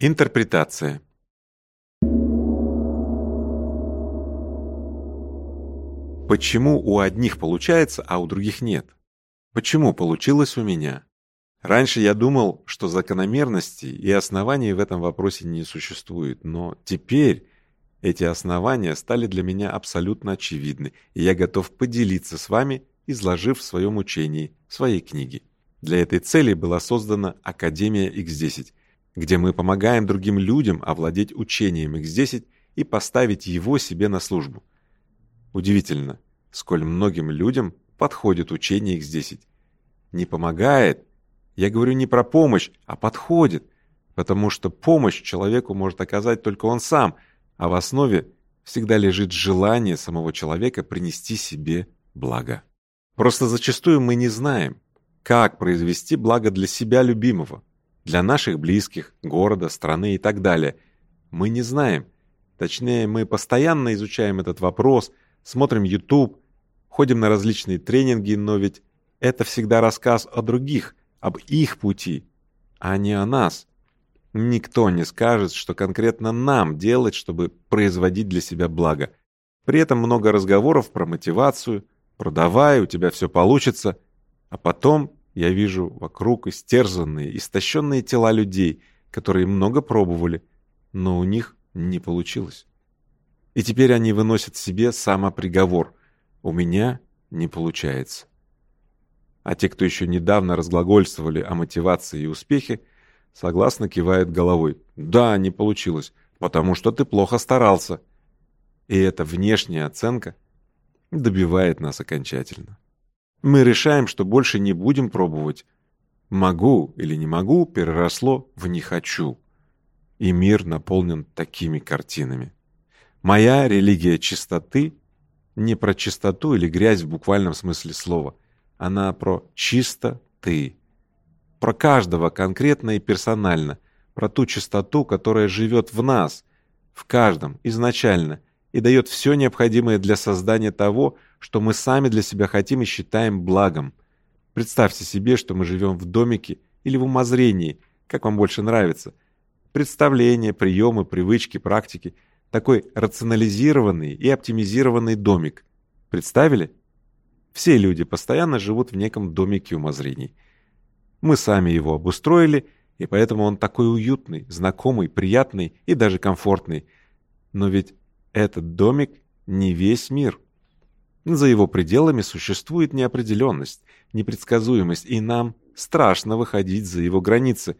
Интерпретация. Почему у одних получается, а у других нет? Почему получилось у меня? Раньше я думал, что закономерностей и оснований в этом вопросе не существует, но теперь эти основания стали для меня абсолютно очевидны, и я готов поделиться с вами, изложив в своем учении, в своей книге. Для этой цели была создана Академия X10, где мы помогаем другим людям овладеть учением X10 и поставить его себе на службу. Удивительно, сколь многим людям подходит учение X10. Не помогает, я говорю не про помощь, а подходит, потому что помощь человеку может оказать только он сам, а в основе всегда лежит желание самого человека принести себе благо. Просто зачастую мы не знаем, как произвести благо для себя любимого, для наших близких, города, страны и так далее. Мы не знаем. Точнее, мы постоянно изучаем этот вопрос, смотрим YouTube, ходим на различные тренинги, но ведь это всегда рассказ о других, об их пути, а не о нас. Никто не скажет, что конкретно нам делать, чтобы производить для себя благо. При этом много разговоров про мотивацию, про «давай, у тебя все получится», а потом я вижу вокруг истерзанные, истощенные тела людей, которые много пробовали, но у них не получилось. И теперь они выносят себе самоприговор. У меня не получается. А те, кто еще недавно разглагольствовали о мотивации и успехе, согласно кивают головой. Да, не получилось, потому что ты плохо старался. И эта внешняя оценка добивает нас окончательно. Мы решаем, что больше не будем пробовать. «могу» или «не могу» переросло в «не хочу». И мир наполнен такими картинами. Моя религия чистоты не про чистоту или грязь в буквальном смысле слова. Она про чисто ты. Про каждого конкретно и персонально. Про ту чистоту, которая живет в нас, в каждом, изначально, и дает все необходимое для создания того, что мы сами для себя хотим и считаем благом. Представьте себе, что мы живем в домике или в умозрении, как вам больше нравится. Представления, приемы, привычки, практики. Такой рационализированный и оптимизированный домик. Представили? Все люди постоянно живут в неком домике умозрений. Мы сами его обустроили, и поэтому он такой уютный, знакомый, приятный и даже комфортный. Но ведь этот домик не весь мир. За его пределами существует неопределенность, непредсказуемость, и нам страшно выходить за его границы,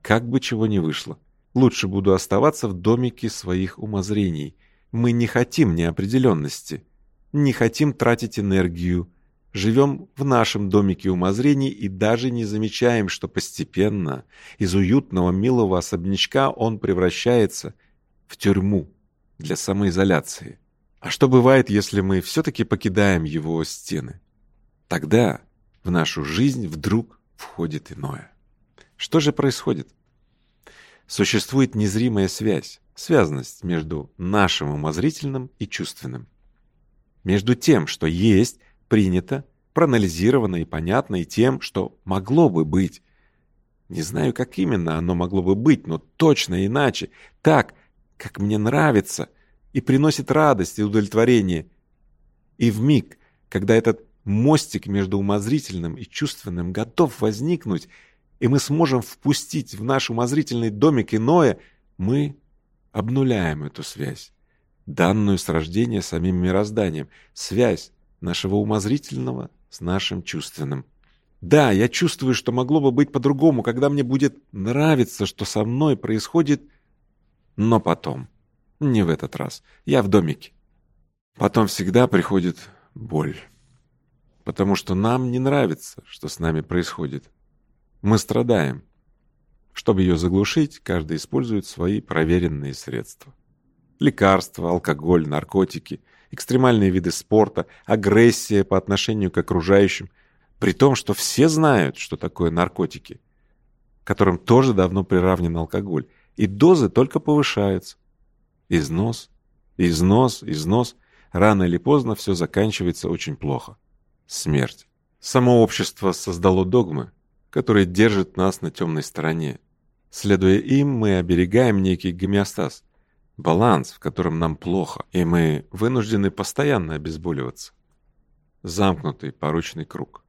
как бы чего ни вышло. Лучше буду оставаться в домике своих умозрений. Мы не хотим неопределенности, не хотим тратить энергию, живем в нашем домике умозрений и даже не замечаем, что постепенно из уютного милого особнячка он превращается в тюрьму для самоизоляции. А что бывает, если мы все-таки покидаем его стены? Тогда в нашу жизнь вдруг входит иное. Что же происходит? Существует незримая связь, связанность между нашим умозрительным и чувственным. Между тем, что есть, принято, проанализировано и понятно, и тем, что могло бы быть. Не знаю, как именно оно могло бы быть, но точно иначе, так, как мне нравится, и приносит радость и удовлетворение. И в миг, когда этот мостик между умозрительным и чувственным готов возникнуть, и мы сможем впустить в наш умозрительный домик иное, мы обнуляем эту связь, данную с рождения самим мирозданием, связь нашего умозрительного с нашим чувственным. Да, я чувствую, что могло бы быть по-другому, когда мне будет нравиться, что со мной происходит – но потом. Не в этот раз. Я в домике. Потом всегда приходит боль. Потому что нам не нравится, что с нами происходит. Мы страдаем. Чтобы ее заглушить, каждый использует свои проверенные средства. Лекарства, алкоголь, наркотики, экстремальные виды спорта, агрессия по отношению к окружающим. При том, что все знают, что такое наркотики, которым тоже давно приравнен алкоголь и дозы только повышаются. Износ, износ, износ. Рано или поздно все заканчивается очень плохо. Смерть. Само общество создало догмы, которые держат нас на темной стороне. Следуя им, мы оберегаем некий гомеостаз, баланс, в котором нам плохо, и мы вынуждены постоянно обезболиваться. Замкнутый порочный круг.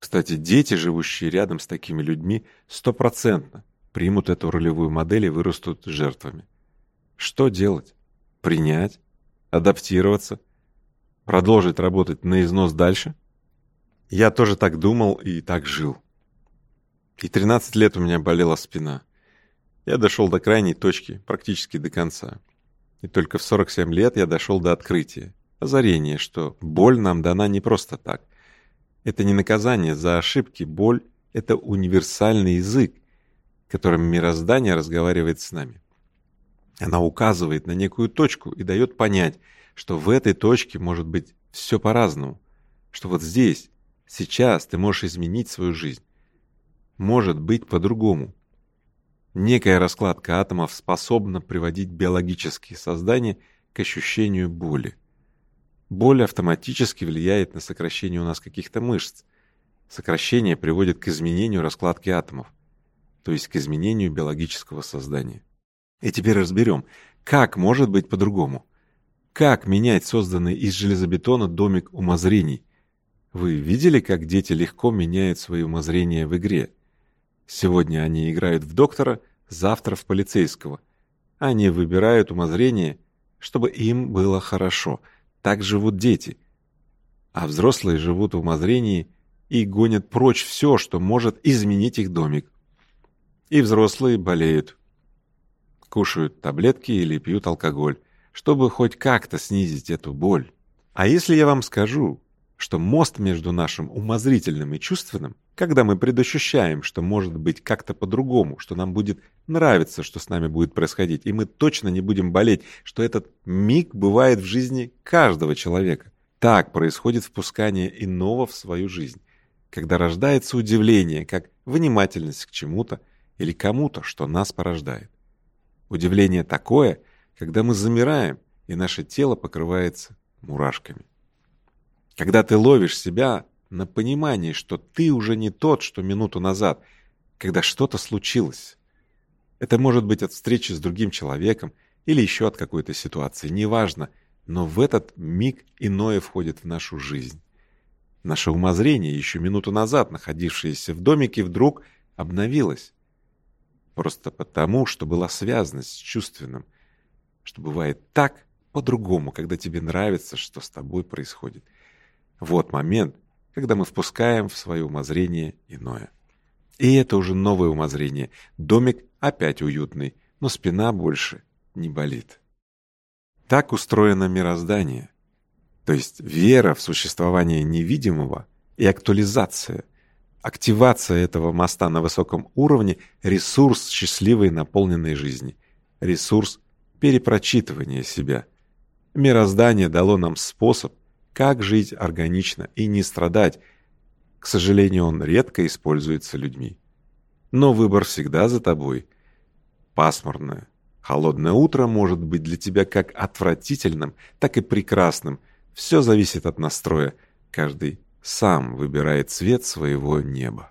Кстати, дети, живущие рядом с такими людьми, стопроцентно примут эту ролевую модель и вырастут жертвами. Что делать? Принять? Адаптироваться? Продолжить работать на износ дальше? Я тоже так думал и так жил. И 13 лет у меня болела спина. Я дошел до крайней точки, практически до конца. И только в 47 лет я дошел до открытия, озарения, что боль нам дана не просто так. Это не наказание за ошибки, боль — это универсальный язык, которым мироздание разговаривает с нами. Она указывает на некую точку и дает понять, что в этой точке может быть все по-разному, что вот здесь, сейчас ты можешь изменить свою жизнь. Может быть по-другому. Некая раскладка атомов способна приводить биологические создания к ощущению боли. Боль автоматически влияет на сокращение у нас каких-то мышц. Сокращение приводит к изменению раскладки атомов то есть к изменению биологического создания. И теперь разберем, как может быть по-другому. Как менять созданный из железобетона домик умозрений? Вы видели, как дети легко меняют свои умозрения в игре? Сегодня они играют в доктора, завтра в полицейского. Они выбирают умозрение, чтобы им было хорошо. Так живут дети. А взрослые живут в умозрении и гонят прочь все, что может изменить их домик. И взрослые болеют. Кушают таблетки или пьют алкоголь, чтобы хоть как-то снизить эту боль. А если я вам скажу, что мост между нашим умозрительным и чувственным, когда мы предощущаем, что может быть как-то по-другому, что нам будет нравиться, что с нами будет происходить, и мы точно не будем болеть, что этот миг бывает в жизни каждого человека. Так происходит впускание иного в свою жизнь, когда рождается удивление, как внимательность к чему-то, или кому-то, что нас порождает. Удивление такое, когда мы замираем, и наше тело покрывается мурашками. Когда ты ловишь себя на понимании, что ты уже не тот, что минуту назад, когда что-то случилось. Это может быть от встречи с другим человеком или еще от какой-то ситуации, неважно, но в этот миг иное входит в нашу жизнь. Наше умозрение, еще минуту назад находившееся в домике, вдруг обновилось просто потому, что была связанность с чувственным, что бывает так по-другому, когда тебе нравится, что с тобой происходит. Вот момент, когда мы впускаем в свое умозрение иное. И это уже новое умозрение. Домик опять уютный, но спина больше не болит. Так устроено мироздание. То есть вера в существование невидимого и актуализация – активация этого моста на высоком уровне – ресурс счастливой и наполненной жизни, ресурс перепрочитывания себя. Мироздание дало нам способ, как жить органично и не страдать. К сожалению, он редко используется людьми. Но выбор всегда за тобой. Пасмурное, холодное утро может быть для тебя как отвратительным, так и прекрасным. Все зависит от настроя. Каждый сам выбирает цвет своего неба.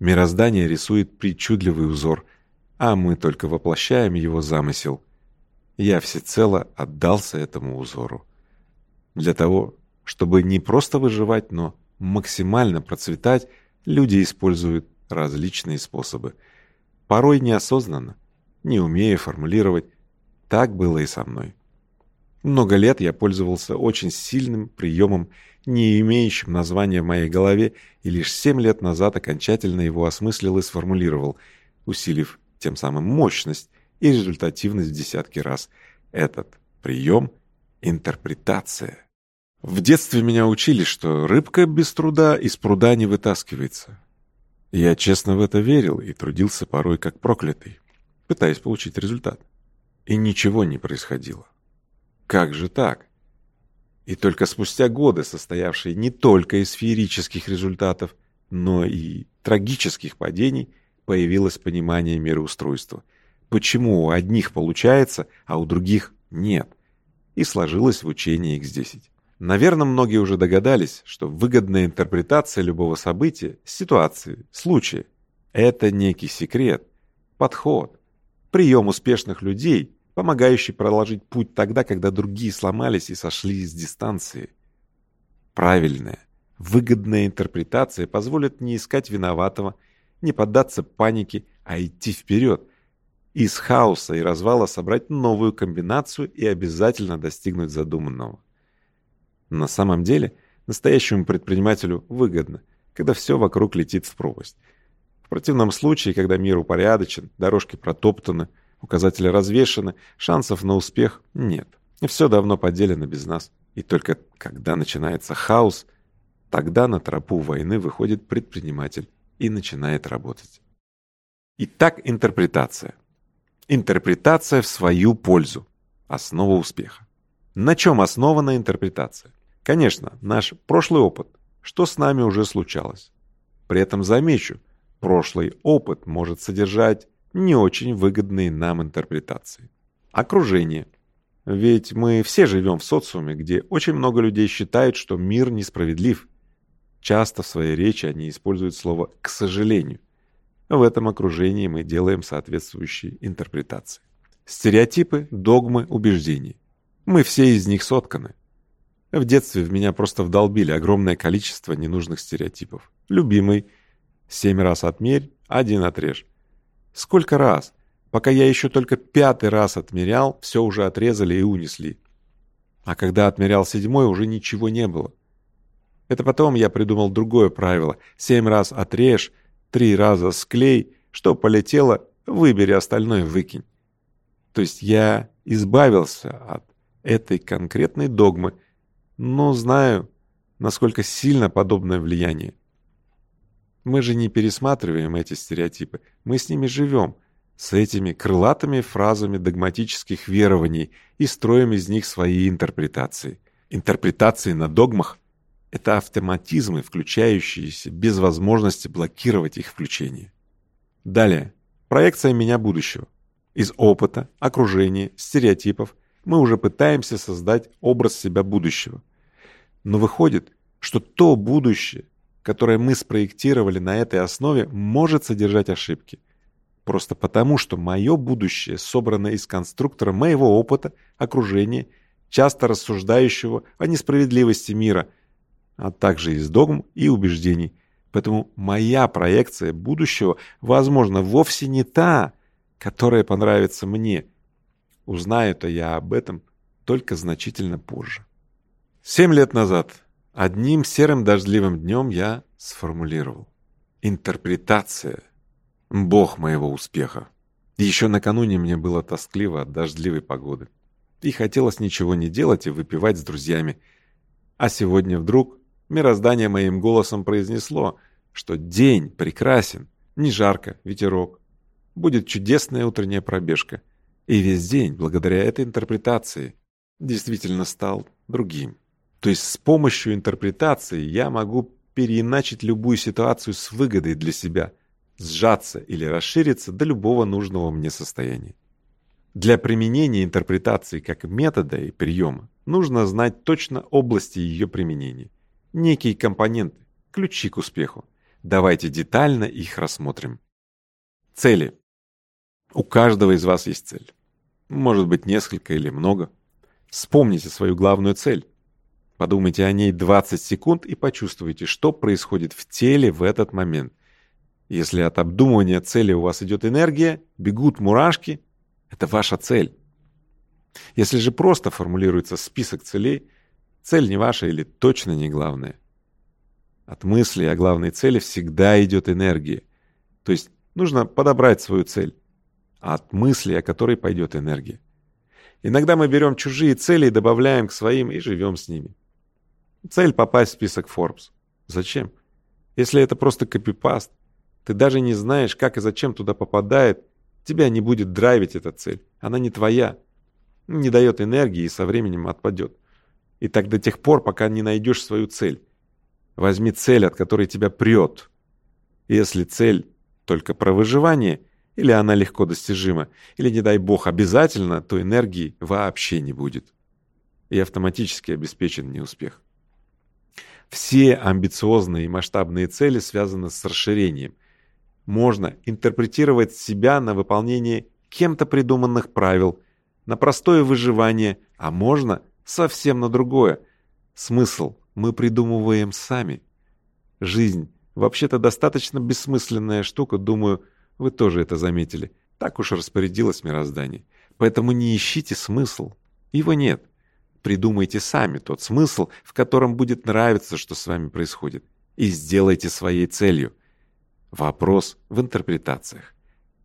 Мироздание рисует причудливый узор, а мы только воплощаем его замысел. Я всецело отдался этому узору. Для того, чтобы не просто выживать, но максимально процветать, люди используют различные способы. Порой неосознанно, не умея формулировать. Так было и со мной. Много лет я пользовался очень сильным приемом, не имеющим названия в моей голове, и лишь семь лет назад окончательно его осмыслил и сформулировал, усилив тем самым мощность и результативность в десятки раз. Этот прием – интерпретация. В детстве меня учили, что рыбка без труда из пруда не вытаскивается. Я честно в это верил и трудился порой как проклятый, пытаясь получить результат. И ничего не происходило. Как же так? И только спустя годы, состоявшие не только из феерических результатов, но и трагических падений, появилось понимание мироустройства. Почему у одних получается, а у других нет? И сложилось в учении X10. Наверное, многие уже догадались, что выгодная интерпретация любого события, ситуации, случая – это некий секрет, подход, прием успешных людей, помогающий проложить путь тогда, когда другие сломались и сошли с дистанции. Правильная, выгодная интерпретация позволит не искать виноватого, не поддаться панике, а идти вперед. Из хаоса и развала собрать новую комбинацию и обязательно достигнуть задуманного. На самом деле, настоящему предпринимателю выгодно, когда все вокруг летит в пропасть. В противном случае, когда мир упорядочен, дорожки протоптаны – указатели развешаны, шансов на успех нет. И все давно поделено без нас. И только когда начинается хаос, тогда на тропу войны выходит предприниматель и начинает работать. Итак, интерпретация. Интерпретация в свою пользу. Основа успеха. На чем основана интерпретация? Конечно, наш прошлый опыт, что с нами уже случалось. При этом замечу, прошлый опыт может содержать не очень выгодные нам интерпретации. Окружение. Ведь мы все живем в социуме, где очень много людей считают, что мир несправедлив. Часто в своей речи они используют слово «к сожалению». В этом окружении мы делаем соответствующие интерпретации. Стереотипы, догмы, убеждения. Мы все из них сотканы. В детстве в меня просто вдолбили огромное количество ненужных стереотипов. Любимый – семь раз отмерь, один отрежь. Сколько раз? Пока я еще только пятый раз отмерял, все уже отрезали и унесли. А когда отмерял седьмой, уже ничего не было. Это потом я придумал другое правило. Семь раз отрежь, три раза склей, что полетело, выбери остальное, выкинь. То есть я избавился от этой конкретной догмы, но знаю, насколько сильно подобное влияние мы же не пересматриваем эти стереотипы, мы с ними живем, с этими крылатыми фразами догматических верований и строим из них свои интерпретации. Интерпретации на догмах – это автоматизмы, включающиеся без возможности блокировать их включение. Далее. Проекция меня будущего. Из опыта, окружения, стереотипов мы уже пытаемся создать образ себя будущего. Но выходит, что то будущее – которое мы спроектировали на этой основе, может содержать ошибки. Просто потому, что мое будущее собрано из конструктора моего опыта, окружения, часто рассуждающего о несправедливости мира, а также из догм и убеждений. Поэтому моя проекция будущего, возможно, вовсе не та, которая понравится мне. Узнаю-то я об этом только значительно позже. Семь лет назад Одним серым дождливым днем я сформулировал. Интерпретация. Бог моего успеха. Еще накануне мне было тоскливо от дождливой погоды. И хотелось ничего не делать и выпивать с друзьями. А сегодня вдруг мироздание моим голосом произнесло, что день прекрасен, не жарко, ветерок. Будет чудесная утренняя пробежка. И весь день, благодаря этой интерпретации, действительно стал другим. То есть с помощью интерпретации я могу переиначить любую ситуацию с выгодой для себя, сжаться или расшириться до любого нужного мне состояния. Для применения интерпретации как метода и приема нужно знать точно области ее применения, некие компоненты, ключи к успеху. Давайте детально их рассмотрим. Цели. У каждого из вас есть цель. Может быть несколько или много. Вспомните свою главную цель Подумайте о ней 20 секунд и почувствуйте, что происходит в теле в этот момент. Если от обдумывания цели у вас идет энергия, бегут мурашки, это ваша цель. Если же просто формулируется список целей, цель не ваша или точно не главная. От мысли о главной цели всегда идет энергия. То есть нужно подобрать свою цель, а от мысли о которой пойдет энергия. Иногда мы берем чужие цели и добавляем к своим и живем с ними. Цель — попасть в список Forbes. Зачем? Если это просто копипаст, ты даже не знаешь, как и зачем туда попадает, тебя не будет драйвить эта цель. Она не твоя. Не дает энергии и со временем отпадет. И так до тех пор, пока не найдешь свою цель. Возьми цель, от которой тебя прет. Если цель только про выживание, или она легко достижима, или, не дай бог, обязательно, то энергии вообще не будет. И автоматически обеспечен неуспех. Все амбициозные и масштабные цели связаны с расширением. Можно интерпретировать себя на выполнение кем-то придуманных правил, на простое выживание, а можно совсем на другое. Смысл мы придумываем сами. Жизнь вообще-то достаточно бессмысленная штука, думаю, вы тоже это заметили. Так уж распорядилось мироздание. Поэтому не ищите смысл. Его нет. Придумайте сами тот смысл, в котором будет нравиться, что с вами происходит, и сделайте своей целью. Вопрос в интерпретациях.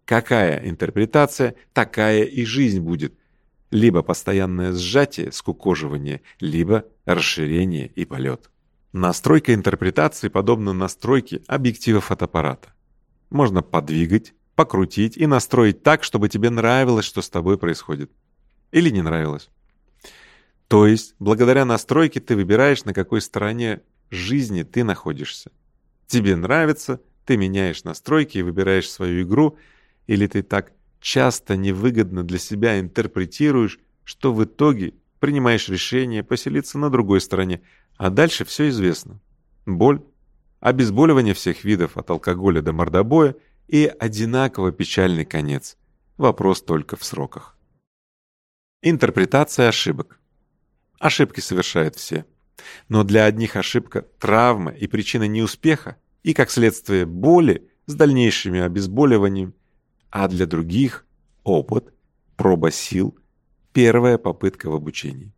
Какая интерпретация, такая и жизнь будет. Либо постоянное сжатие, скукоживание, либо расширение и полет. Настройка интерпретации подобна настройке объектива фотоаппарата. Можно подвигать, покрутить и настроить так, чтобы тебе нравилось, что с тобой происходит. Или не нравилось. То есть, благодаря настройке ты выбираешь, на какой стороне жизни ты находишься. Тебе нравится, ты меняешь настройки и выбираешь свою игру, или ты так часто невыгодно для себя интерпретируешь, что в итоге принимаешь решение поселиться на другой стороне, а дальше все известно. Боль, обезболивание всех видов от алкоголя до мордобоя и одинаково печальный конец. Вопрос только в сроках. Интерпретация ошибок. Ошибки совершают все. Но для одних ошибка – травма и причина неуспеха, и, как следствие, боли с дальнейшими обезболиванием, а для других – опыт, проба сил, первая попытка в обучении.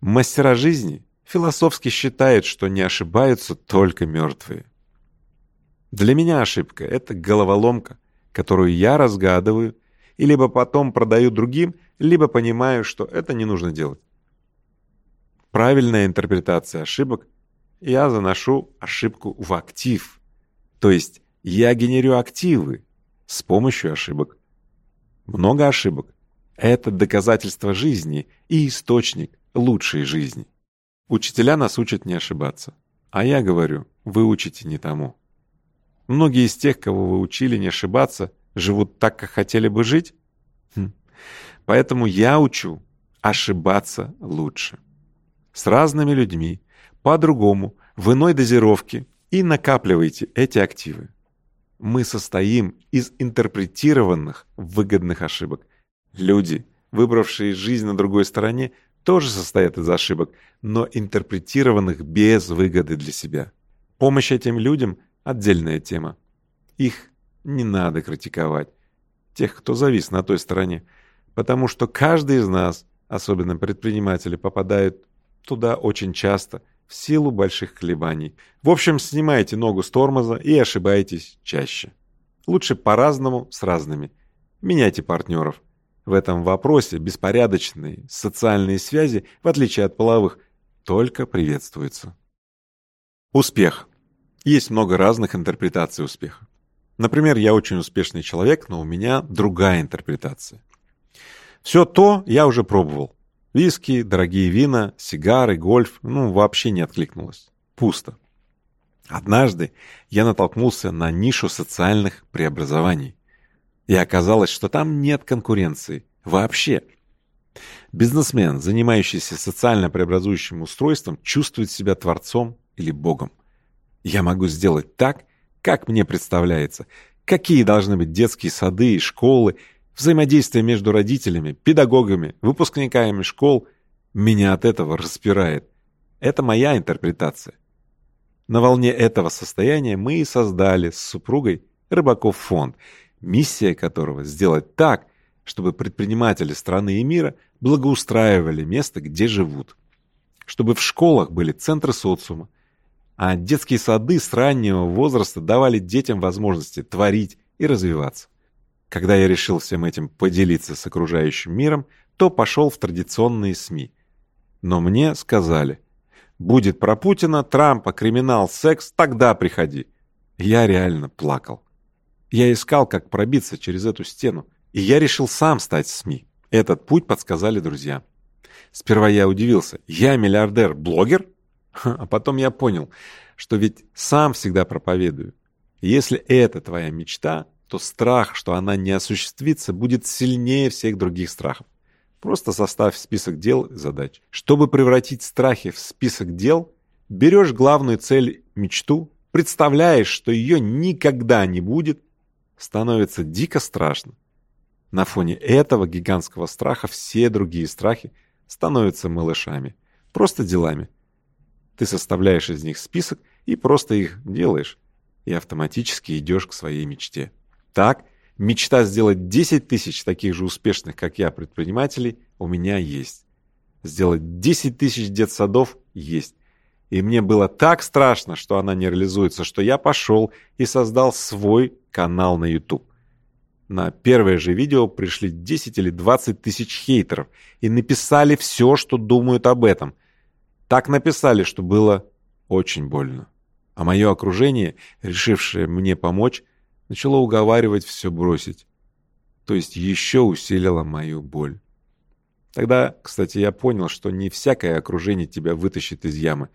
Мастера жизни философски считают, что не ошибаются только мертвые. Для меня ошибка – это головоломка, которую я разгадываю и либо потом продаю другим, либо понимаю, что это не нужно делать правильная интерпретация ошибок, я заношу ошибку в актив. То есть я генерю активы с помощью ошибок. Много ошибок – это доказательство жизни и источник лучшей жизни. Учителя нас учат не ошибаться. А я говорю, вы учите не тому. Многие из тех, кого вы учили не ошибаться, живут так, как хотели бы жить. Хм. Поэтому я учу ошибаться лучше с разными людьми, по-другому, в иной дозировке и накапливайте эти активы. Мы состоим из интерпретированных выгодных ошибок. Люди, выбравшие жизнь на другой стороне, тоже состоят из ошибок, но интерпретированных без выгоды для себя. Помощь этим людям – отдельная тема. Их не надо критиковать, тех, кто завис на той стороне, потому что каждый из нас, особенно предприниматели, попадают туда очень часто в силу больших колебаний. В общем, снимайте ногу с тормоза и ошибаетесь чаще. Лучше по-разному с разными. Меняйте партнеров. В этом вопросе беспорядочные социальные связи, в отличие от половых, только приветствуются. Успех. Есть много разных интерпретаций успеха. Например, я очень успешный человек, но у меня другая интерпретация. Все то я уже пробовал. Виски, дорогие вина, сигары, гольф, ну, вообще не откликнулось. Пусто. Однажды я натолкнулся на нишу социальных преобразований. И оказалось, что там нет конкуренции. Вообще. Бизнесмен, занимающийся социально преобразующим устройством, чувствует себя творцом или богом. Я могу сделать так, как мне представляется, какие должны быть детские сады и школы, взаимодействие между родителями, педагогами, выпускниками школ меня от этого распирает. Это моя интерпретация. На волне этого состояния мы и создали с супругой Рыбаков фонд, миссия которого сделать так, чтобы предприниматели страны и мира благоустраивали место, где живут. Чтобы в школах были центры социума, а детские сады с раннего возраста давали детям возможности творить и развиваться. Когда я решил всем этим поделиться с окружающим миром, то пошел в традиционные СМИ. Но мне сказали, будет про Путина, Трампа, криминал, секс, тогда приходи. Я реально плакал. Я искал, как пробиться через эту стену, и я решил сам стать СМИ. Этот путь подсказали друзья. Сперва я удивился. Я миллиардер, блогер? А потом я понял, что ведь сам всегда проповедую. Если это твоя мечта, то страх, что она не осуществится, будет сильнее всех других страхов. Просто составь список дел и задач. Чтобы превратить страхи в список дел, берешь главную цель – мечту, представляешь, что ее никогда не будет, становится дико страшно. На фоне этого гигантского страха все другие страхи становятся малышами, просто делами. Ты составляешь из них список и просто их делаешь, и автоматически идешь к своей мечте. Так, мечта сделать 10 тысяч таких же успешных, как я, предпринимателей у меня есть. Сделать 10 тысяч детсадов есть. И мне было так страшно, что она не реализуется, что я пошел и создал свой канал на YouTube. На первое же видео пришли 10 или 20 тысяч хейтеров и написали все, что думают об этом. Так написали, что было очень больно. А мое окружение, решившее мне помочь, начала уговаривать все бросить, то есть еще усилило мою боль. Тогда, кстати, я понял, что не всякое окружение тебя вытащит из ямы,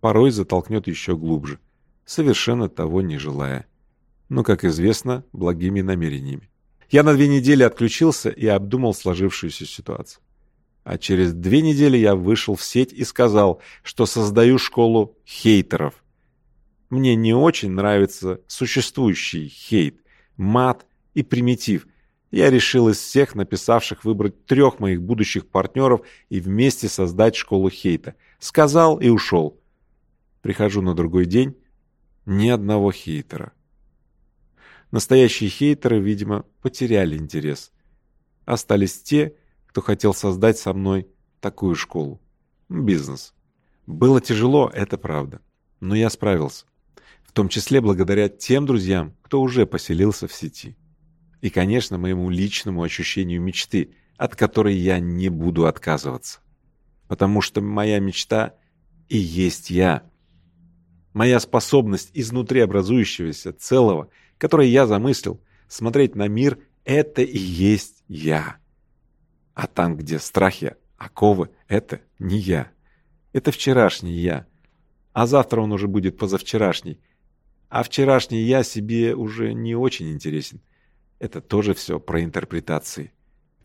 порой затолкнет еще глубже, совершенно того не желая. Но, как известно, благими намерениями. Я на две недели отключился и обдумал сложившуюся ситуацию. А через две недели я вышел в сеть и сказал, что создаю школу хейтеров – мне не очень нравится существующий хейт, мат и примитив. Я решил из всех написавших выбрать трех моих будущих партнеров и вместе создать школу хейта. Сказал и ушел. Прихожу на другой день. Ни одного хейтера. Настоящие хейтеры, видимо, потеряли интерес. Остались те, кто хотел создать со мной такую школу. Бизнес. Было тяжело, это правда. Но я справился том числе благодаря тем друзьям, кто уже поселился в сети. И, конечно, моему личному ощущению мечты, от которой я не буду отказываться. Потому что моя мечта и есть я. Моя способность изнутри образующегося целого, которое я замыслил, смотреть на мир – это и есть я. А там, где страхи, оковы – это не я. Это вчерашний я. А завтра он уже будет позавчерашний, а вчерашний я себе уже не очень интересен. Это тоже все про интерпретации.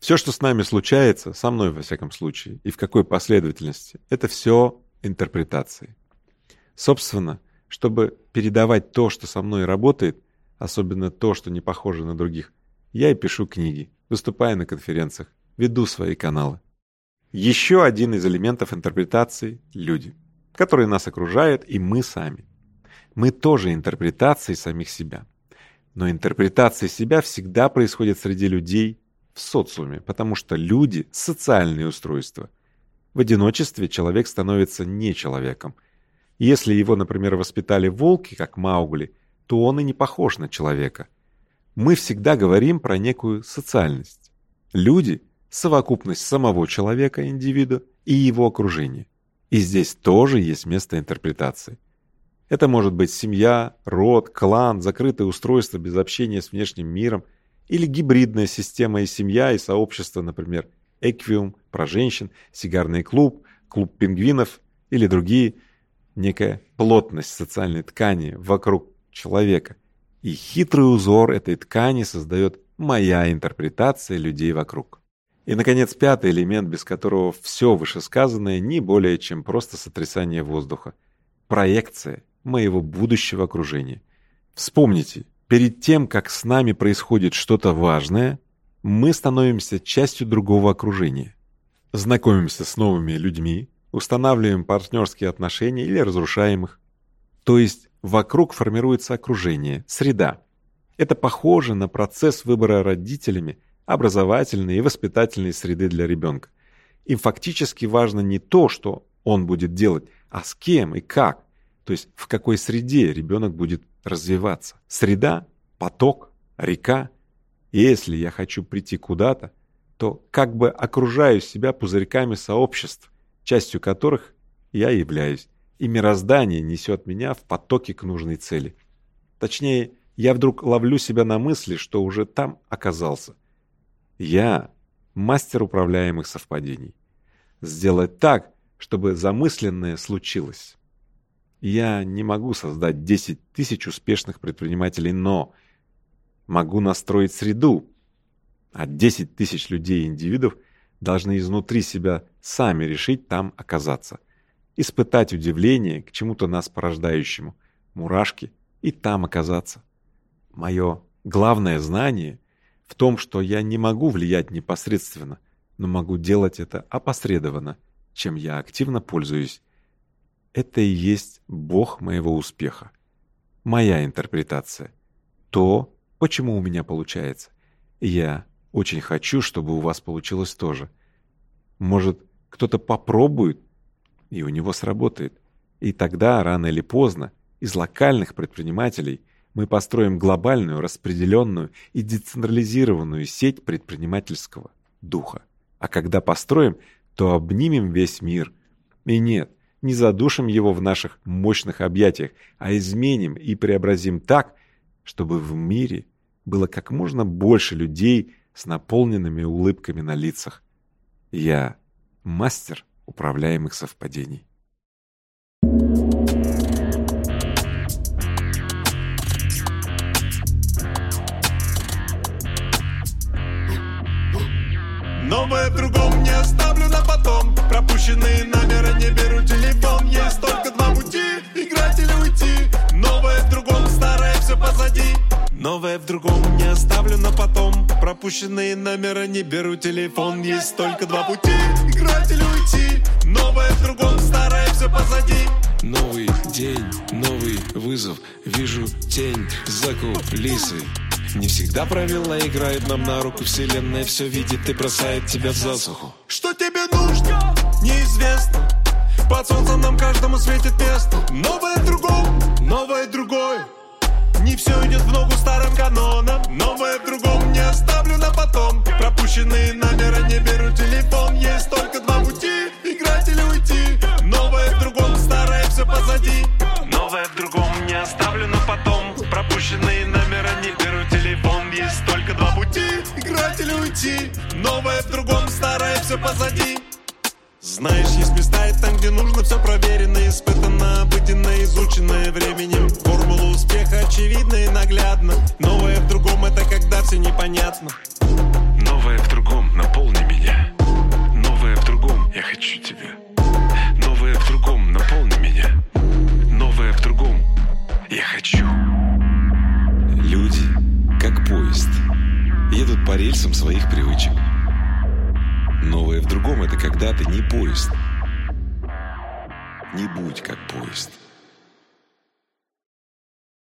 Все, что с нами случается, со мной во всяком случае, и в какой последовательности, это все интерпретации. Собственно, чтобы передавать то, что со мной работает, особенно то, что не похоже на других, я и пишу книги, выступаю на конференциях, веду свои каналы. Еще один из элементов интерпретации – люди, которые нас окружают и мы сами – мы тоже интерпретации самих себя. Но интерпретация себя всегда происходит среди людей в социуме, потому что люди – социальные устройства. В одиночестве человек становится не человеком. Если его, например, воспитали волки, как Маугли, то он и не похож на человека. Мы всегда говорим про некую социальность. Люди – совокупность самого человека, индивида, и его окружения. И здесь тоже есть место интерпретации – это может быть семья, род, клан, закрытое устройство без общения с внешним миром или гибридная система и семья, и сообщество, например, Эквиум, про женщин, сигарный клуб, клуб пингвинов или другие. Некая плотность социальной ткани вокруг человека. И хитрый узор этой ткани создает моя интерпретация людей вокруг. И, наконец, пятый элемент, без которого все вышесказанное не более чем просто сотрясание воздуха. Проекция – моего будущего окружения. Вспомните, перед тем, как с нами происходит что-то важное, мы становимся частью другого окружения. Знакомимся с новыми людьми, устанавливаем партнерские отношения или разрушаем их. То есть вокруг формируется окружение, среда. Это похоже на процесс выбора родителями образовательной и воспитательной среды для ребенка. Им фактически важно не то, что он будет делать, а с кем и как. То есть в какой среде ребенок будет развиваться. Среда, поток, река. Если я хочу прийти куда-то, то как бы окружаю себя пузырьками сообществ, частью которых я являюсь. И мироздание несет меня в потоке к нужной цели. Точнее, я вдруг ловлю себя на мысли, что уже там оказался. Я мастер управляемых совпадений. Сделать так, чтобы замысленное случилось. Я не могу создать 10 тысяч успешных предпринимателей, но могу настроить среду, а 10 тысяч людей-индивидов должны изнутри себя сами решить там оказаться, испытать удивление к чему-то нас порождающему, мурашки, и там оказаться. Мое главное знание в том, что я не могу влиять непосредственно, но могу делать это опосредованно, чем я активно пользуюсь это и есть бог моего успеха. Моя интерпретация. То, почему у меня получается. Я очень хочу, чтобы у вас получилось тоже. Может, кто-то попробует, и у него сработает. И тогда, рано или поздно, из локальных предпринимателей мы построим глобальную, распределенную и децентрализированную сеть предпринимательского духа. А когда построим, то обнимем весь мир. И нет – не задушим его в наших мощных объятиях, а изменим и преобразим так, чтобы в мире было как можно больше людей с наполненными улыбками на лицах. Я мастер управляемых совпадений. Новое в другом не оставлю на потом Пропущенные номера не беру телефон Новое в другом не оставлю на потом. Пропущенные номера не беру телефон. Есть только два пути, играть или уйти. Новое в другом, старое все позади. Новый день, новый вызов. Вижу тень за кулисы. Не всегда правила играют нам на руку. Вселенная все видит и бросает тебя в засуху. Что тебе нужно? Неизвестно. Под солнцем нам каждому светит место. Новое другом, новое другое. Не все идет в ногу старым канонам Новое в другом не оставлю на потом. Пропущенные номера не беру телефон. Есть только два пути, играть или уйти. Новое в другом, старое все позади. Новое в другом не оставлю на потом. Пропущенные номера не беру телефон. Есть только два пути, играть или уйти. Новое в другом, старое все позади. Знаешь, есть места и там, где нужно все проверено и испытано